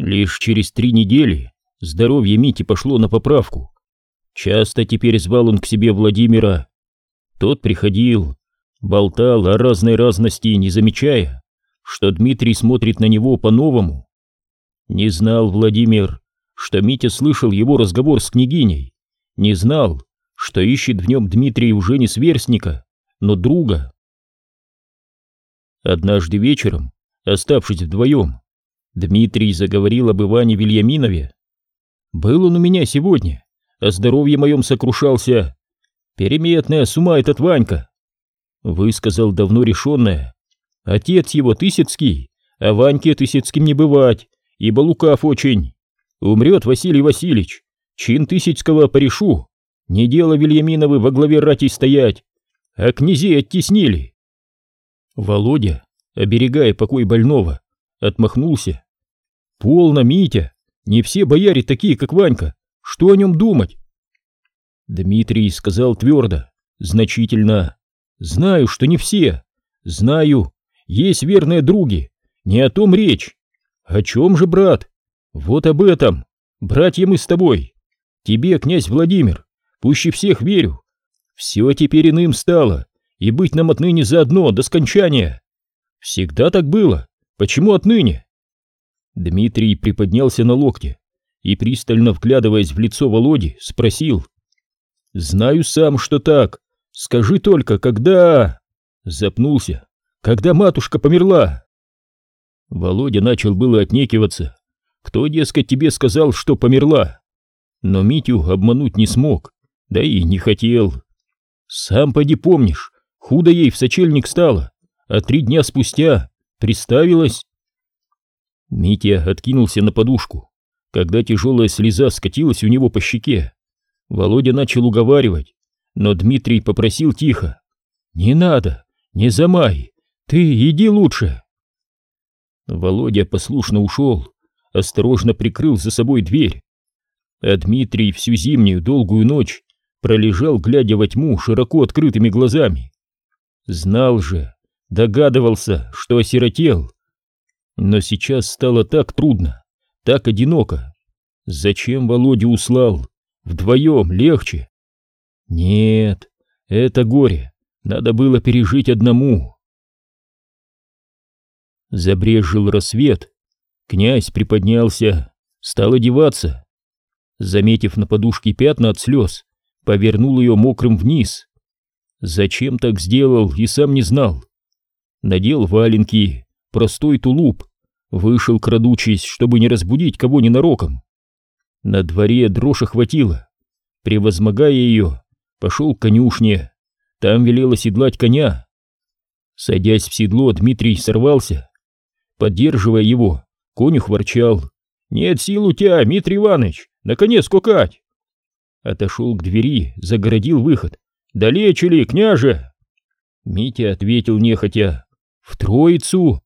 Лишь через три недели здоровье Мити пошло на поправку. Часто теперь звал он к себе Владимира. Тот приходил, болтал о разной разности, не замечая, что Дмитрий смотрит на него по-новому. Не знал Владимир, что Митя слышал его разговор с княгиней, не знал, что ищет в нем Дмитрий уже не сверстника, но друга. Однажды вечером, оставшись вдвоем, Дмитрий заговорил об Иване Вильяминове. «Был он у меня сегодня, о здоровье моем сокрушался. Переметная с ума этот Ванька!» Высказал давно решенное. «Отец его Тысяцкий, а Ваньке Тысяцким не бывать, ибо лукав очень. Умрет Василий Васильевич, чин Тысяцкого порешу. Не дело Вильяминовы во главе рати стоять, а князей оттеснили». Володя, оберегая покой больного, отмахнулся. «Полно, Митя! Не все бояре такие, как Ванька! Что о нем думать?» Дмитрий сказал твердо, значительно. «Знаю, что не все. Знаю, есть верные други. Не о том речь. О чем же, брат? Вот об этом. Братья мы с тобой. Тебе, князь Владимир, пуще всех верю. Все теперь иным стало, и быть нам отныне заодно до скончания. Всегда так было. Почему отныне? Дмитрий приподнялся на локте и, пристально вглядываясь в лицо Володи, спросил. «Знаю сам, что так. Скажи только, когда...» Запнулся. «Когда матушка померла?» Володя начал было отнекиваться. «Кто, дескать, тебе сказал, что померла?» Но Митю обмануть не смог, да и не хотел. «Сам поди помнишь, худо ей в сочельник стало, а три дня спустя Приставилась? Митя откинулся на подушку, когда тяжелая слеза скатилась у него по щеке. Володя начал уговаривать, но Дмитрий попросил тихо. «Не надо, не замай, ты иди лучше». Володя послушно ушел, осторожно прикрыл за собой дверь. А Дмитрий всю зимнюю долгую ночь пролежал, глядя во тьму широко открытыми глазами. Знал же, Догадывался, что осиротел. Но сейчас стало так трудно, так одиноко. Зачем Володя услал? Вдвоем легче. Нет, это горе надо было пережить одному. Забрежил рассвет. Князь приподнялся, стал одеваться. Заметив на подушке пятна от слез, повернул ее мокрым вниз. Зачем так сделал и сам не знал надел валенки, простой тулуп, вышел крадучись, чтобы не разбудить кого ненароком. На дворе дрожь охватила. Превозмогая ее, пошел к конюшне, там велел оседлать коня. Садясь в седло, Дмитрий сорвался. Поддерживая его, конюх ворчал. «Нет сил у тебя, Дмитрий Иванович, наконец кукать!» Отошел к двери, загородил выход. «Далече ли, княже?» Митя ответил нехотя. В Троицу?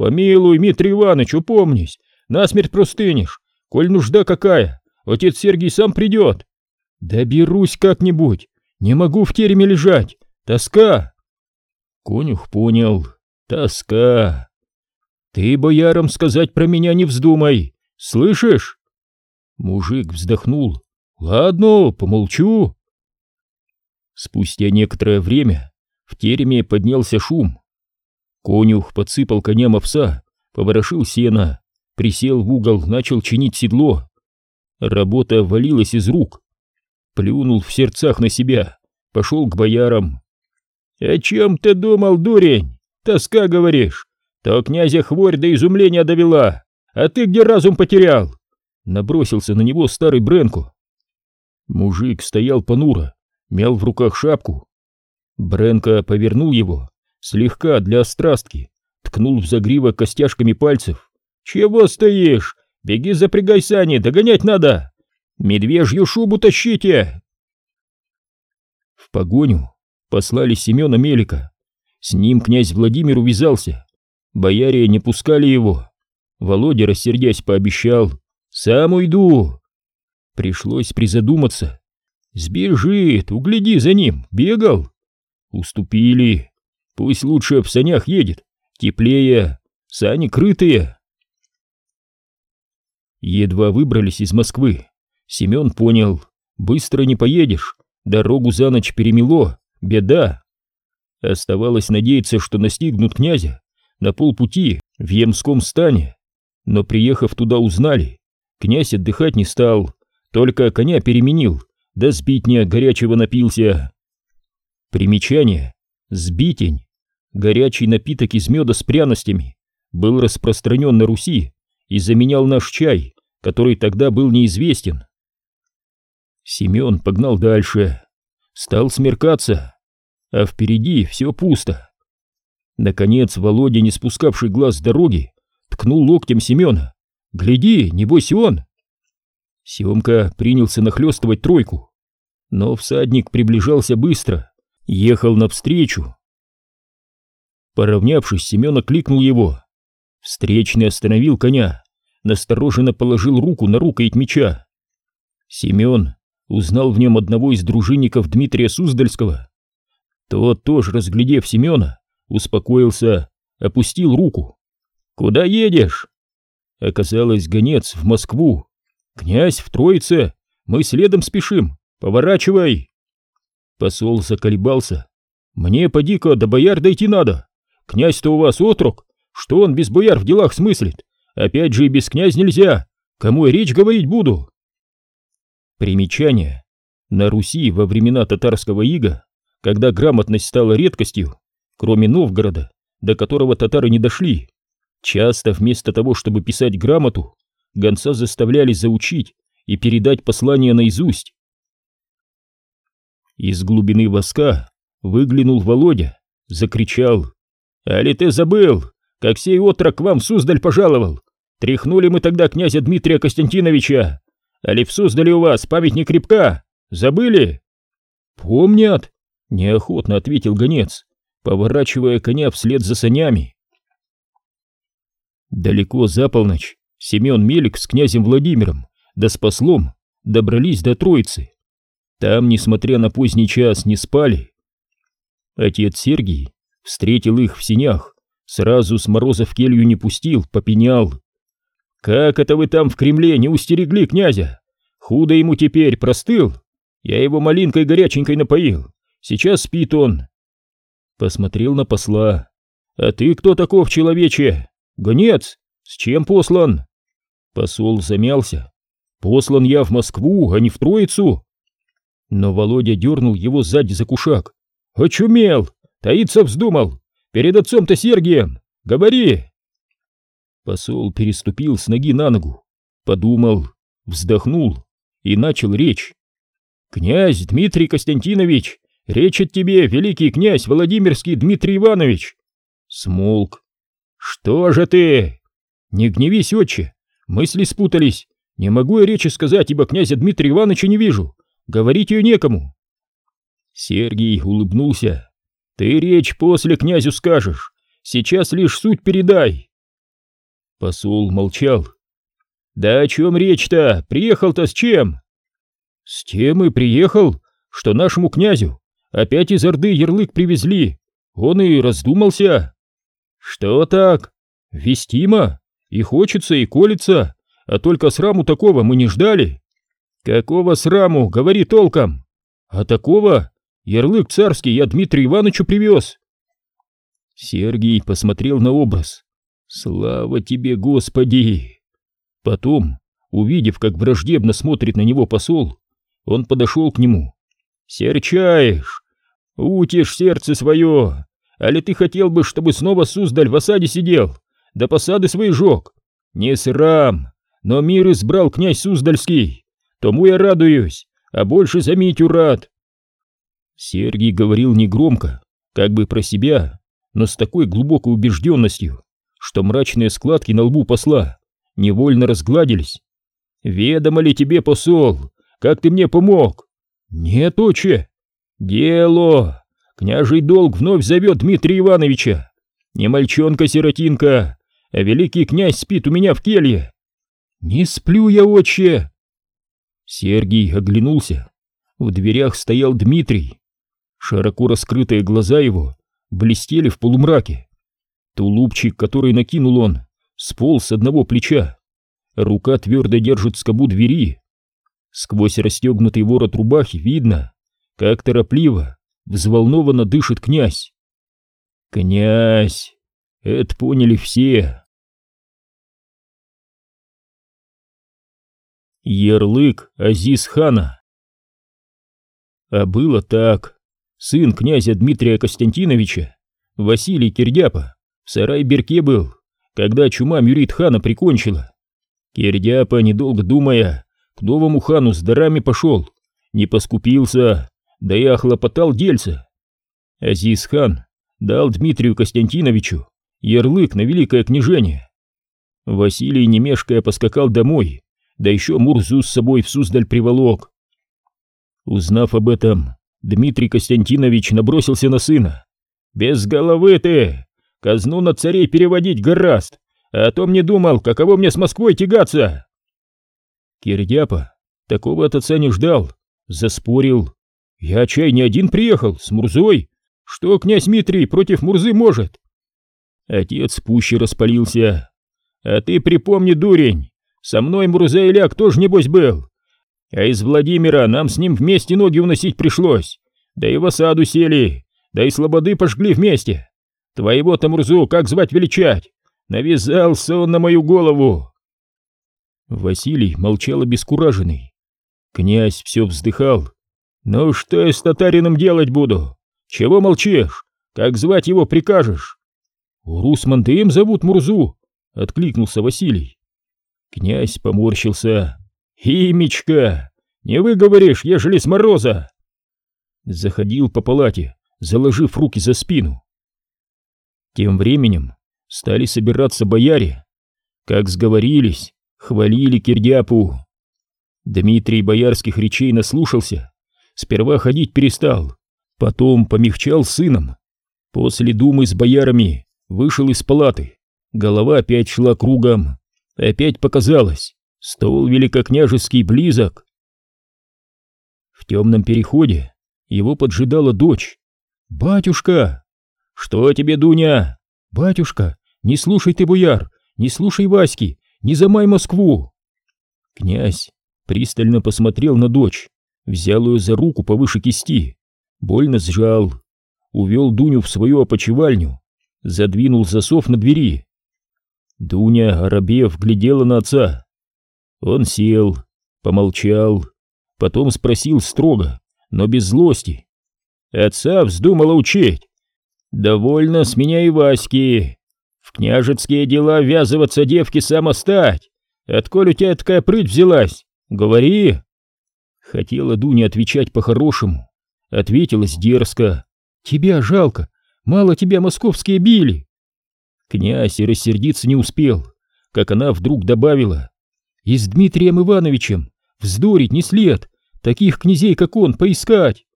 Помилуй, Митрий Иванович, упомнись, насмерть простынешь, коль нужда какая, отец Сергий сам придет. Доберусь как-нибудь, не могу в тереме лежать, тоска. Конюх понял, тоска. Ты боярам сказать про меня не вздумай, слышишь? Мужик вздохнул. Ладно, помолчу. Спустя некоторое время в тереме поднялся шум. Конюх подсыпал коням овса, поворошил сено, присел в угол, начал чинить седло. Работа валилась из рук. Плюнул в сердцах на себя, пошел к боярам. «О чем ты думал, дурень? Тоска, говоришь? То князя хворь до изумления довела, а ты где разум потерял?» Набросился на него старый Бренко. Мужик стоял понуро, мял в руках шапку. Бренко повернул его, слегка для острастки, ткнул в загривок костяшками пальцев. «Чего стоишь? Беги, запрягай сани, догонять надо! Медвежью шубу тащите!» В погоню послали Семена Мелика. С ним князь Владимир увязался. Бояре не пускали его. Володя, рассердясь, пообещал. «Сам уйду!» Пришлось призадуматься. «Сбежит, угляди за ним, бегал!» Уступили. Пусть лучше в санях едет, теплее, сани крытые. Едва выбрались из Москвы, Семен понял, быстро не поедешь, дорогу за ночь перемело, беда. Оставалось надеяться, что настигнут князя на полпути в Емском стане, но приехав туда узнали, князь отдыхать не стал, только коня переменил, да сбитня горячего напился. Примечание. Сбитень. Горячий напиток из меда с пряностями был распространен на Руси и заменял наш чай, который тогда был неизвестен. Семен погнал дальше. Стал смеркаться, а впереди все пусто. Наконец Володя, не спускавший глаз с дороги, ткнул локтем Семена. «Гляди, небось он!» Семка принялся нахлестывать тройку, но всадник приближался быстро, ехал навстречу. Поравнявшись, Семен кликнул его. Встречный остановил коня, настороженно положил руку на рукоять меча. Семен узнал в нем одного из дружинников Дмитрия Суздальского. Тот, тоже разглядев Семена, успокоился, опустил руку. «Куда едешь?» Оказалось, гонец в Москву. «Князь в Троице, мы следом спешим, поворачивай!» Посол заколебался. «Мне, поди-ка, до бояр дойти надо. Князь-то у вас отрок, что он без бояр в делах смыслит? Опять же и без князь нельзя. Кому я речь говорить буду? Примечание. На Руси во времена татарского ига, когда грамотность стала редкостью, кроме Новгорода, до которого татары не дошли, часто вместо того, чтобы писать грамоту, гонца заставляли заучить и передать послание наизусть. Из глубины воска выглянул Володя, закричал. «Али ты забыл? как сей отрок вам в Суздаль пожаловал. Тряхнули мы тогда князя Дмитрия Константиновича. Али в Суздале у вас памятник крепка? Забыли? Помнят, неохотно ответил гонец, поворачивая коня вслед за санями. Далеко за полночь Семен Мелик с князем Владимиром, да с послом, добрались до Троицы. Там, несмотря на поздний час, не спали. Отец Сергий встретил их в синях, Сразу с мороза в келью не пустил, попенял. «Как это вы там в Кремле не устерегли князя? Худо ему теперь, простыл? Я его малинкой горяченькой напоил. Сейчас спит он». Посмотрел на посла. «А ты кто таков, человече? Гонец? С чем послан?» Посол замялся. «Послан я в Москву, а не в Троицу». Но Володя дернул его сзади за кушак. «Очумел! Таиться вздумал! Перед отцом-то Сергием! Говори!» Посол переступил с ноги на ногу, подумал, вздохнул и начал речь. «Князь Дмитрий Константинович, речь от тебе, великий князь Владимирский Дмитрий Иванович!» Смолк. «Что же ты?» «Не гневись, отче, мысли спутались. Не могу я речи сказать, ибо князя Дмитрия Ивановича не вижу. Говорить ее некому». Сергий улыбнулся. Ты речь после князю скажешь, сейчас лишь суть передай. Посол молчал. Да о чем речь-то? Приехал-то с чем? С тем и приехал, что нашему князю опять из Орды ярлык привезли. Он и раздумался. Что так? Вестимо? И хочется, и колется, а только сраму такого мы не ждали. Какого сраму? Говори толком. А такого, Ярлык царский я Дмитрию Ивановичу привез. Сергий посмотрел на образ. Слава тебе, Господи! Потом, увидев, как враждебно смотрит на него посол, он подошел к нему. «Серчаешь! Утишь сердце свое! Али ты хотел бы, чтобы снова Суздаль в осаде сидел, да посады свои жег? Не срам, но мир избрал князь Суздальский, тому я радуюсь, а больше за Митю рад, Сергий говорил негромко, как бы про себя, но с такой глубокой убежденностью, что мрачные складки на лбу посла невольно разгладились. «Ведомо ли тебе, посол, как ты мне помог?» «Нет, отче!» «Дело! Княжий долг вновь зовет Дмитрия Ивановича! Не мальчонка-сиротинка, а великий князь спит у меня в келье!» «Не сплю я, отче!» Сергий оглянулся. В дверях стоял Дмитрий. Широко раскрытые глаза его блестели в полумраке. Тулупчик, который накинул он, сполз с одного плеча. рука твердо держит скобу двери. Сквозь расстегнутый ворот рубахи видно, как торопливо, взволнованно дышит князь. Князь! Это поняли все. Ярлык Азиз хана А было так. Сын князя Дмитрия Константиновича, Василий Кирдяпа, в сарай-берке был, когда чума Мюрит хана прикончила. Кирдяпа, недолго думая, к новому хану с дарами пошел, не поскупился, да и охлопотал дельца. Азиз хан дал Дмитрию Константиновичу ярлык на великое княжение. Василий, не мешкая, поскакал домой, да еще Мурзу с собой в Суздаль приволок. Узнав об этом, Дмитрий Константинович набросился на сына. «Без головы ты! Казну на царей переводить гораст, а то мне думал, каково мне с Москвой тягаться!» Кирдяпа такого от отца не ждал, заспорил. «Я чай не один приехал, с Мурзой. Что князь Митрий против Мурзы может?» Отец пуще распалился. «А ты припомни, дурень, со мной Мурза Иляк тоже небось был. А из Владимира нам с ним вместе ноги уносить пришлось. Да и в осаду сели, да и слободы пожгли вместе. Твоего-то Мурзу как звать величать? Навязался он на мою голову!» Василий молчал обескураженный. Князь все вздыхал. «Ну что я с татарином делать буду? Чего молчишь? Как звать его прикажешь?» «Урусман им зовут Мурзу!» — откликнулся Василий. Князь поморщился. «Имечка! Не выговоришь, ежели с мороза!» Заходил по палате, заложив руки за спину. Тем временем стали собираться бояре. Как сговорились, хвалили Кирдяпу. Дмитрий боярских речей наслушался, сперва ходить перестал, потом помягчал сыном. После думы с боярами вышел из палаты, голова опять шла кругом, опять показалось, стол великокняжеский близок. В темном переходе его поджидала дочь. «Батюшка!» «Что тебе, Дуня?» «Батюшка, не слушай ты, буяр, не слушай Васьки, не замай Москву!» Князь пристально посмотрел на дочь, взял ее за руку повыше кисти, больно сжал, увел Дуню в свою опочивальню, задвинул засов на двери. Дуня, оробев, глядела на отца. Он сел, помолчал, потом спросил строго, но без злости. Отца вздумала учить. «Довольно с меня и Васьки. В княжеские дела ввязываться девки самостать. Отколь у тебя такая прыть взялась? Говори!» Хотела Дуня отвечать по-хорошему. Ответилась дерзко. «Тебя жалко. Мало тебя московские били. Князь и рассердиться не успел, как она вдруг добавила. «И с Дмитрием Ивановичем вздорить не след, таких князей, как он, поискать!»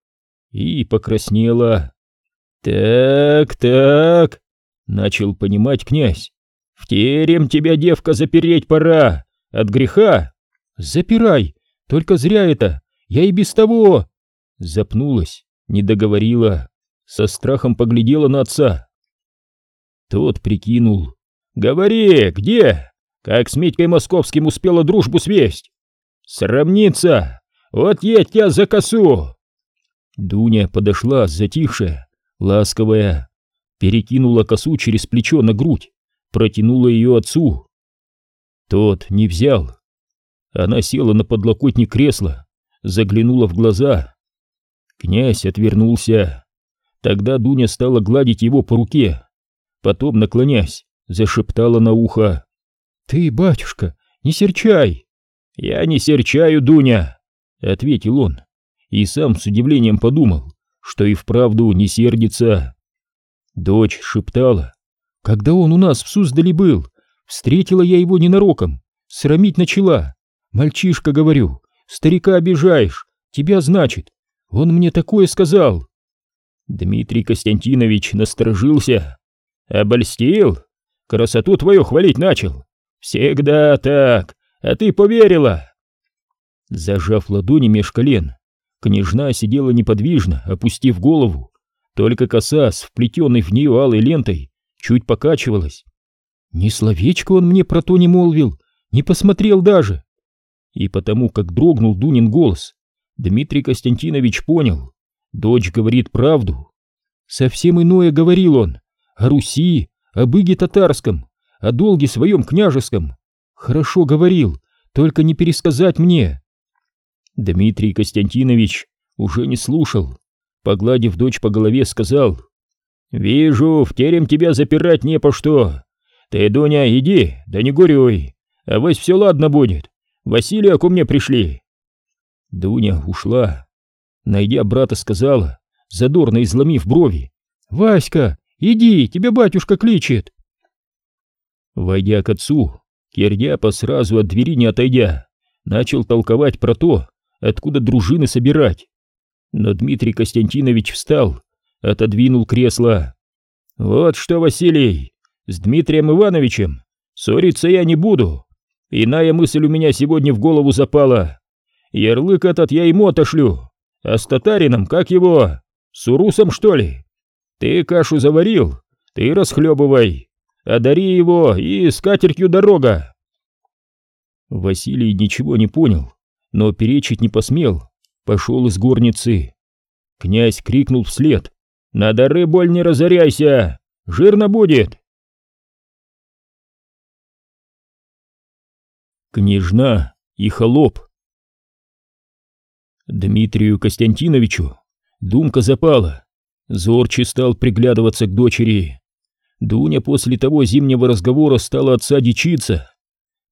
И покраснела. «Так, так», — начал понимать князь. «В терем тебя, девка, запереть пора! От греха!» «Запирай! Только зря это! Я и без того!» Запнулась, не договорила, со страхом поглядела на отца. Тот прикинул. «Говори, где? Как с Митькой Московским успела дружбу свесть?» «Сравниться! Вот я тебя за косу!» Дуня подошла, затихшая, ласковая, перекинула косу через плечо на грудь, протянула ее отцу. Тот не взял. Она села на подлокотник кресла, заглянула в глаза. Князь отвернулся. Тогда Дуня стала гладить его по руке. Потом, наклонясь, зашептала на ухо. «Ты, батюшка, не серчай!» «Я не серчаю, Дуня!» — ответил он. И сам с удивлением подумал, что и вправду не сердится. Дочь шептала. «Когда он у нас в Суздале был, встретила я его ненароком, срамить начала. Мальчишка, говорю, старика обижаешь, тебя значит. Он мне такое сказал». Дмитрий Константинович насторожился. Обольстил? Красоту твою хвалить начал? Всегда так, а ты поверила. Зажав ладони меж колен, княжна сидела неподвижно, опустив голову. Только коса с вплетенной в нее алой лентой чуть покачивалась. Ни словечко он мне про то не молвил, не посмотрел даже. И потому, как дрогнул Дунин голос, Дмитрий Константинович понял, дочь говорит правду. Совсем иное говорил он, о Руси, о быге татарском, о долге своем княжеском. Хорошо говорил, только не пересказать мне. Дмитрий Константинович уже не слушал, погладив дочь по голове, сказал, «Вижу, в терем тебя запирать не по что. Ты, Дуня, иди, да не горюй, а вось все ладно будет. Василия ко мне пришли». Дуня ушла. Найдя брата, сказала, задорно изломив брови, «Васька, иди, тебя батюшка кличет». Войдя к отцу, Кирдяпа сразу от двери не отойдя, начал толковать про то, откуда дружины собирать. Но Дмитрий Константинович встал, отодвинул кресло. «Вот что, Василий, с Дмитрием Ивановичем ссориться я не буду. Иная мысль у меня сегодня в голову запала. Ярлык этот я ему отошлю, а с татарином, как его, с урусом, что ли? Ты кашу заварил, ты расхлебывай, одари его и с катертью дорога». Василий ничего не понял, но перечить не посмел, пошел из горницы. Князь крикнул вслед. «На дары боль не разоряйся! Жирно будет!» Княжна и холоп Дмитрию Костянтиновичу думка запала. Зорче стал приглядываться к дочери. Дуня после того зимнего разговора стала отца дичиться.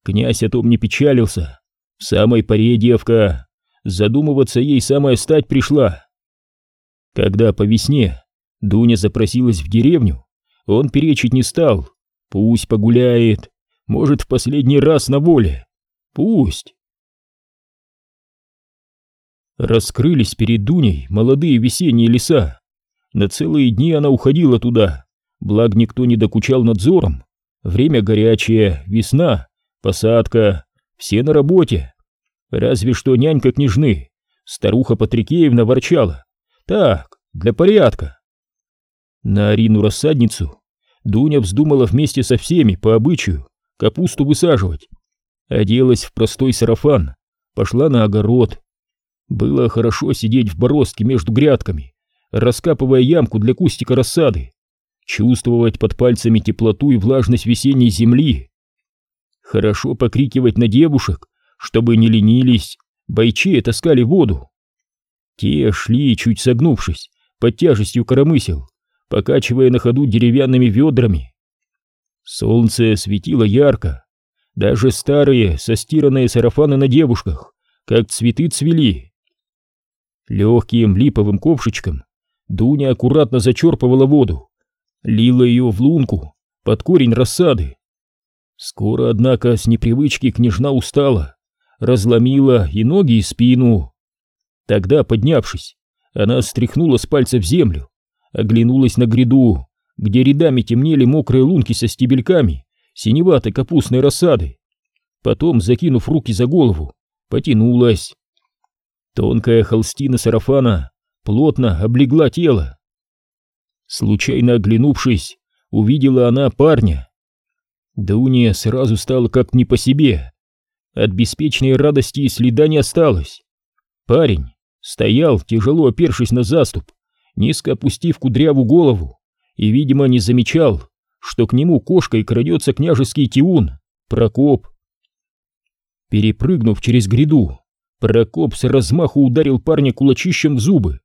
Князь о том не печалился. В самой паре девка. Задумываться ей самая стать пришла. Когда по весне Дуня запросилась в деревню, он перечить не стал. Пусть погуляет, может, в последний раз на воле. Пусть. Раскрылись перед Дуней молодые весенние леса. На целые дни она уходила туда, благ никто не докучал надзором. Время горячее, весна, посадка, все на работе. Разве что нянька княжны, старуха Патрикеевна ворчала. Так, для порядка. На Арину-рассадницу Дуня вздумала вместе со всеми по обычаю капусту высаживать. Оделась в простой сарафан, пошла на огород. Было хорошо сидеть в бороздке между грядками, раскапывая ямку для кустика рассады, чувствовать под пальцами теплоту и влажность весенней земли. Хорошо покрикивать на девушек, чтобы не ленились, бойчи таскали воду. Те шли, чуть согнувшись, под тяжестью коромысел, покачивая на ходу деревянными ведрами. Солнце светило ярко, даже старые, состиранные сарафаны на девушках, как цветы цвели. Легким липовым ковшичком Дуня аккуратно зачерпывала воду, лила ее в лунку под корень рассады. Скоро, однако, с непривычки княжна устала, разломила и ноги, и спину. Тогда, поднявшись, она стряхнула с пальцев землю, оглянулась на гряду, где рядами темнели мокрые лунки со стебельками синеватой капустной рассады. Потом, закинув руки за голову, потянулась. Тонкая холстина сарафана плотно облегла тело. Случайно оглянувшись, увидела она парня. Дуне сразу стало как не по себе. От беспечной радости и следа не осталось. Парень стоял, тяжело опершись на заступ, низко опустив кудрявую голову, и, видимо, не замечал, что к нему кошкой крадется княжеский тиун, Прокоп. Перепрыгнув через гряду, Прокоп с размаху ударил парня кулачищем в зубы.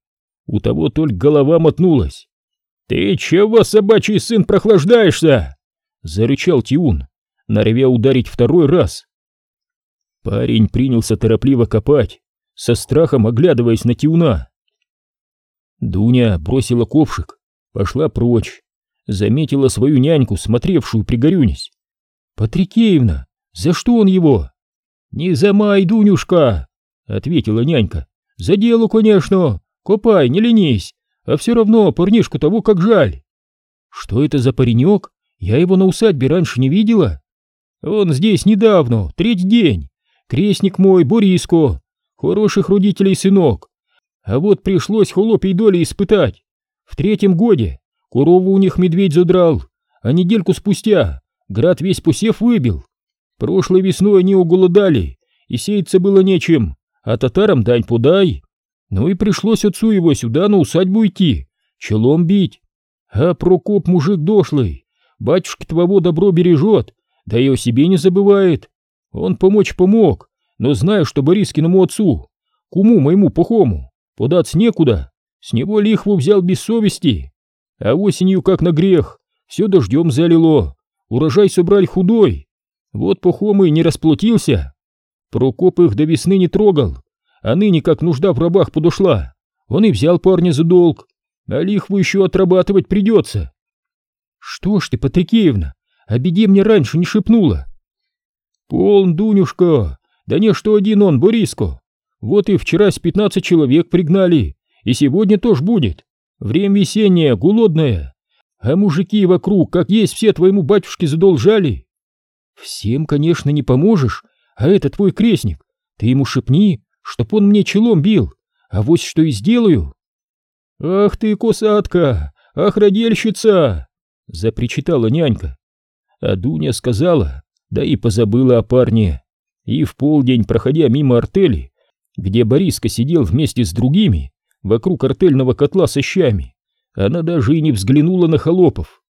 У того только голова мотнулась. «Ты чего, собачий сын, прохлаждаешься?» — зарычал Тиун, норовя ударить второй раз. Парень принялся торопливо копать, со страхом оглядываясь на Тиуна. Дуня бросила ковшик, пошла прочь, заметила свою няньку, смотревшую пригорюнись. «Патрикеевна, за что он его?» «Не замай, Дунюшка!» — ответила нянька. «За дело, конечно! Копай, не ленись! А все равно парнишку того как жаль!» «Что это за паренек? Я его на усадьбе раньше не видела?» «Он здесь недавно, третий день. Крестник мой, Бориско, Хороших родителей сынок. А вот пришлось холопей доли испытать. В третьем годе корову у них медведь задрал, а недельку спустя град весь посев выбил. Прошлой весной они уголодали, и сеяться было нечем, а татарам дань подай. Ну и пришлось отцу его сюда на усадьбу идти, челом бить. А Прокоп мужик дошлый, батюшка твоего добро бережет, да и о себе не забывает. Он помочь помог, но знаю, что Борискиному отцу, куму моему пухому, податься некуда, с него лихву взял без совести. А осенью, как на грех, все дождем залило, урожай собрали худой. Вот пухомый не расплатился. Прокоп их до весны не трогал, а ныне, как нужда в рабах подошла, он и взял парня за долг, а лихву еще отрабатывать придется. Что ж ты, Патрикеевна, о беде мне раньше не шепнула. Полн, Дунюшка, да не что один он, Бориско. Вот и вчера с пятнадцать человек пригнали, и сегодня тоже будет. Время весеннее, голодное. А мужики вокруг, как есть, все твоему батюшке задолжали. Всем, конечно, не поможешь, а это твой крестник. Ты ему шепни, чтоб он мне челом бил, а вот что и сделаю. Ах ты, косатка, ах, родельщица! Запричитала нянька. А Дуня сказала, да и позабыла о парне. И в полдень, проходя мимо артели, где Бориска сидел вместе с другими, вокруг артельного котла со щами, она даже и не взглянула на холопов.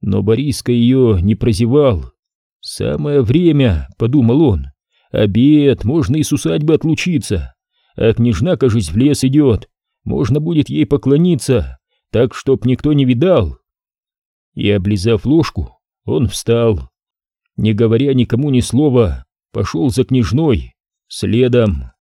Но Бориска ее не прозевал. «Самое время», — подумал он, — «обед, можно и с усадьбы отлучиться, а княжна, кажись, в лес идет, можно будет ей поклониться, так, чтоб никто не видал». И, облизав ложку, он встал. Не говоря никому ни слова, пошел за княжной, следом.